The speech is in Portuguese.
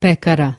pecara